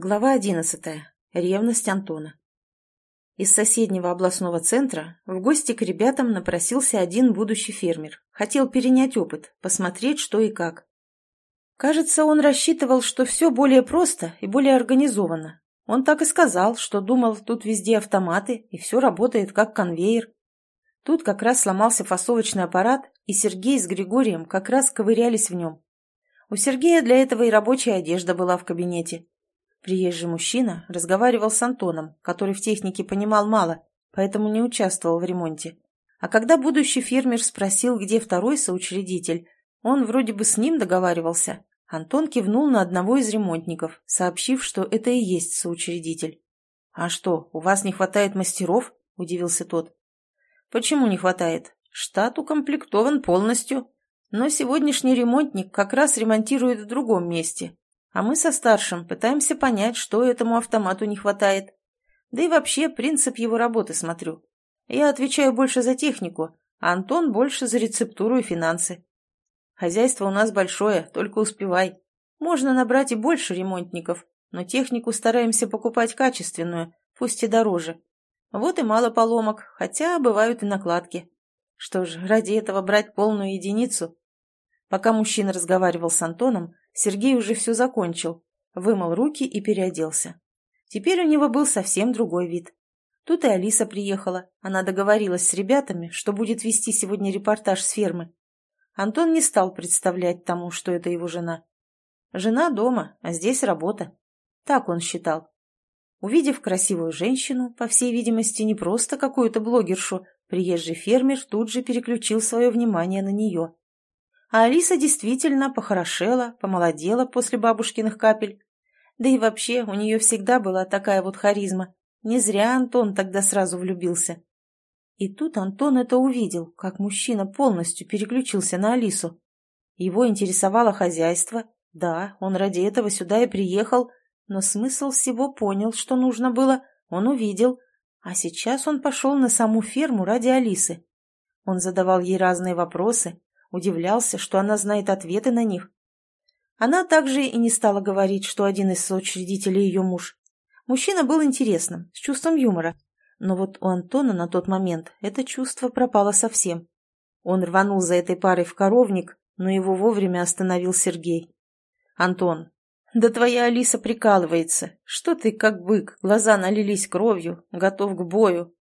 Глава одиннадцатая. Ревность Антона. Из соседнего областного центра в гости к ребятам напросился один будущий фермер. Хотел перенять опыт, посмотреть, что и как. Кажется, он рассчитывал, что все более просто и более организованно. Он так и сказал, что думал, тут везде автоматы, и все работает как конвейер. Тут как раз сломался фасовочный аппарат, и Сергей с Григорием как раз ковырялись в нем. У Сергея для этого и рабочая одежда была в кабинете. Приезжий мужчина разговаривал с Антоном, который в технике понимал мало, поэтому не участвовал в ремонте. А когда будущий фермер спросил, где второй соучредитель, он вроде бы с ним договаривался. Антон кивнул на одного из ремонтников, сообщив, что это и есть соучредитель. «А что, у вас не хватает мастеров?» – удивился тот. «Почему не хватает? Штат укомплектован полностью. Но сегодняшний ремонтник как раз ремонтирует в другом месте, а мы со старшим пытаемся понять, что этому автомату не хватает. Да и вообще принцип его работы смотрю. Я отвечаю больше за технику, а Антон больше за рецептуру и финансы. Хозяйство у нас большое, только успевай. Можно набрать и больше ремонтников, но технику стараемся покупать качественную, пусть и дороже. Вот и мало поломок, хотя бывают и накладки. Что ж, ради этого брать полную единицу? Пока мужчина разговаривал с Антоном, Сергей уже все закончил, вымыл руки и переоделся. Теперь у него был совсем другой вид. Тут и Алиса приехала. Она договорилась с ребятами, что будет вести сегодня репортаж с фермы. Антон не стал представлять тому, что это его жена. Жена дома, а здесь работа. Так он считал. Увидев красивую женщину, по всей видимости, не просто какую-то блогершу, приезжий фермер тут же переключил свое внимание на нее. А Алиса действительно похорошела, помолодела после бабушкиных капель. Да и вообще у нее всегда была такая вот харизма. Не зря Антон тогда сразу влюбился. И тут Антон это увидел, как мужчина полностью переключился на Алису. Его интересовало хозяйство. Да, он ради этого сюда и приехал, но смысл всего понял, что нужно было, он увидел. А сейчас он пошел на саму ферму ради Алисы. Он задавал ей разные вопросы, удивлялся, что она знает ответы на них. Она также и не стала говорить, что один из соучредителей ее муж. Мужчина был интересным, с чувством юмора. Но вот у Антона на тот момент это чувство пропало совсем. Он рванул за этой парой в коровник, но его вовремя остановил Сергей. «Антон, да твоя Алиса прикалывается. Что ты, как бык, глаза налились кровью, готов к бою.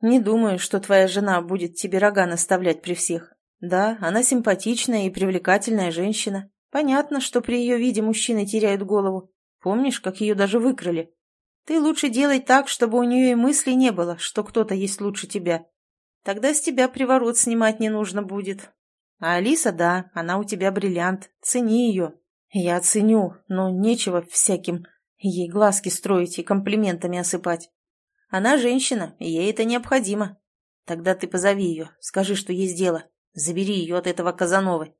Не думаю, что твоя жена будет тебе рога наставлять при всех. Да, она симпатичная и привлекательная женщина. Понятно, что при ее виде мужчины теряют голову. Помнишь, как ее даже выкрали? Ты лучше делай так, чтобы у нее и мысли не было, что кто-то есть лучше тебя. Тогда с тебя приворот снимать не нужно будет. А Алиса, да, она у тебя бриллиант. Цени ее. Я ценю, но нечего всяким ей глазки строить и комплиментами осыпать. Она женщина, ей это необходимо. Тогда ты позови ее, скажи, что есть дело. Забери ее от этого Казановы.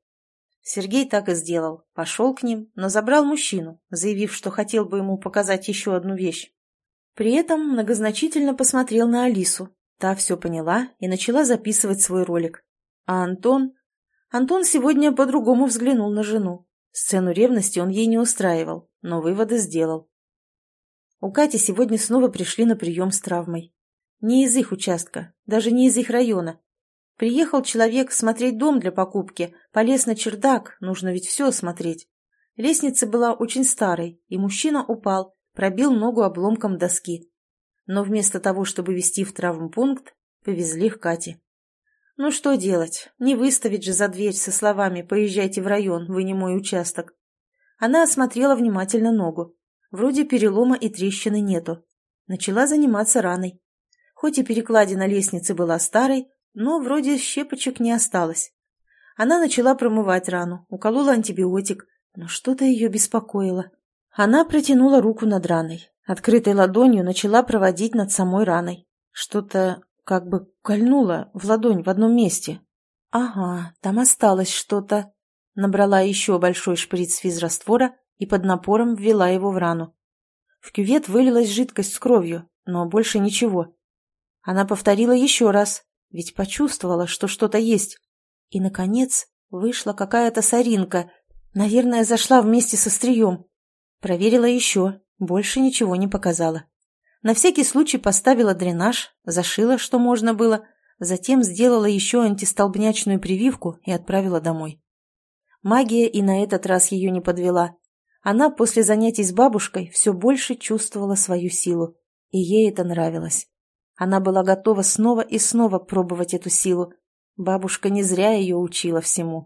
Сергей так и сделал. Пошел к ним, но забрал мужчину, заявив, что хотел бы ему показать еще одну вещь. При этом многозначительно посмотрел на Алису. Та все поняла и начала записывать свой ролик. А Антон... Антон сегодня по-другому взглянул на жену. Сцену ревности он ей не устраивал, но выводы сделал. У Кати сегодня снова пришли на прием с травмой. Не из их участка, даже не из их района, Приехал человек смотреть дом для покупки, полез на чердак, нужно ведь все смотреть. Лестница была очень старой, и мужчина упал, пробил ногу обломком доски. Но вместо того, чтобы везти в травмпункт, повезли к Кате. Ну что делать, не выставить же за дверь со словами «поезжайте в район, вы не мой участок». Она осмотрела внимательно ногу. Вроде перелома и трещины нету. Начала заниматься раной. Хоть и перекладина лестницы была старой, но вроде щепочек не осталось. Она начала промывать рану, уколола антибиотик, но что-то ее беспокоило. Она протянула руку над раной, открытой ладонью начала проводить над самой раной. Что-то как бы кольнуло в ладонь в одном месте. Ага, там осталось что-то. Набрала еще большой шприц физраствора и под напором ввела его в рану. В кювет вылилась жидкость с кровью, но больше ничего. Она повторила еще раз, ведь почувствовала, что что-то есть. И, наконец, вышла какая-то соринка. Наверное, зашла вместе со стрием. Проверила еще. Больше ничего не показала. На всякий случай поставила дренаж, зашила, что можно было, затем сделала еще антистолбнячную прививку и отправила домой. Магия и на этот раз ее не подвела. Она после занятий с бабушкой все больше чувствовала свою силу, и ей это нравилось. Она была готова снова и снова пробовать эту силу. Бабушка не зря ее учила всему.